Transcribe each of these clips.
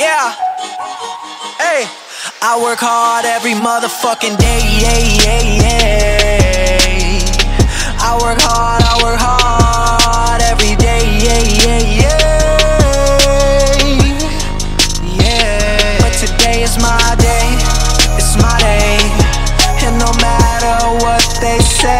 Yeah. Hey, I work hard every motherfucking day. Yeah, yeah, yeah. I work hard, I work hard every day. Yeah, yeah, yeah. Yeah. But today is my day. It's my day. And no matter what they say.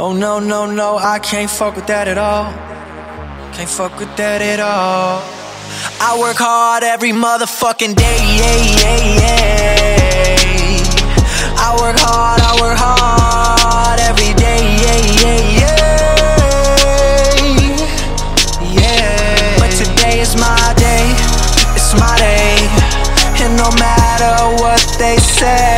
Oh no, no, no, I can't fuck with that at all. Can't fuck with that at all. I work hard every motherfucking day. Yeah, yeah, yeah. I work hard, I work hard every day. Yeah, yeah, yeah. Yeah. But today is my day. It's my day. And no matter what they say,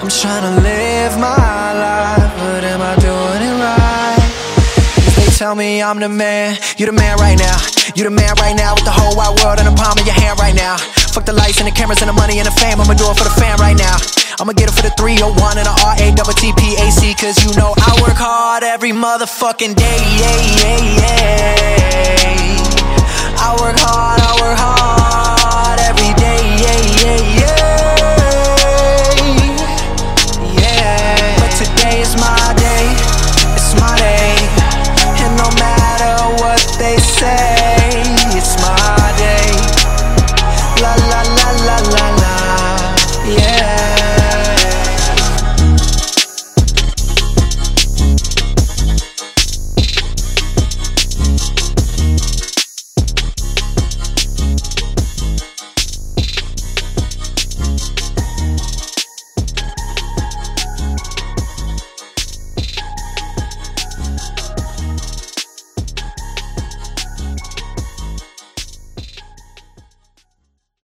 I'm trying to live my life, but am I doing it right? They tell me I'm the man, you the man right now. You the man right now with the whole wide world in the palm of your hand right now. Fuck the lights and the cameras and the money and the fame. I'ma do it for the fam right now. I'ma get it for the 301 and the RA double TPAC. Cause you know I work hard every motherfucking day. Yeah, yeah, yeah.